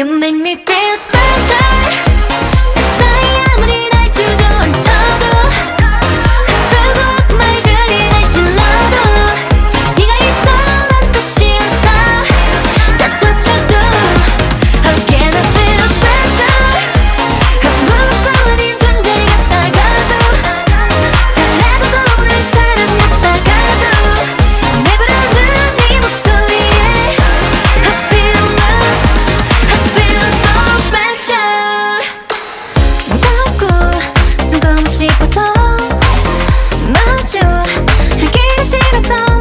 You make me a song.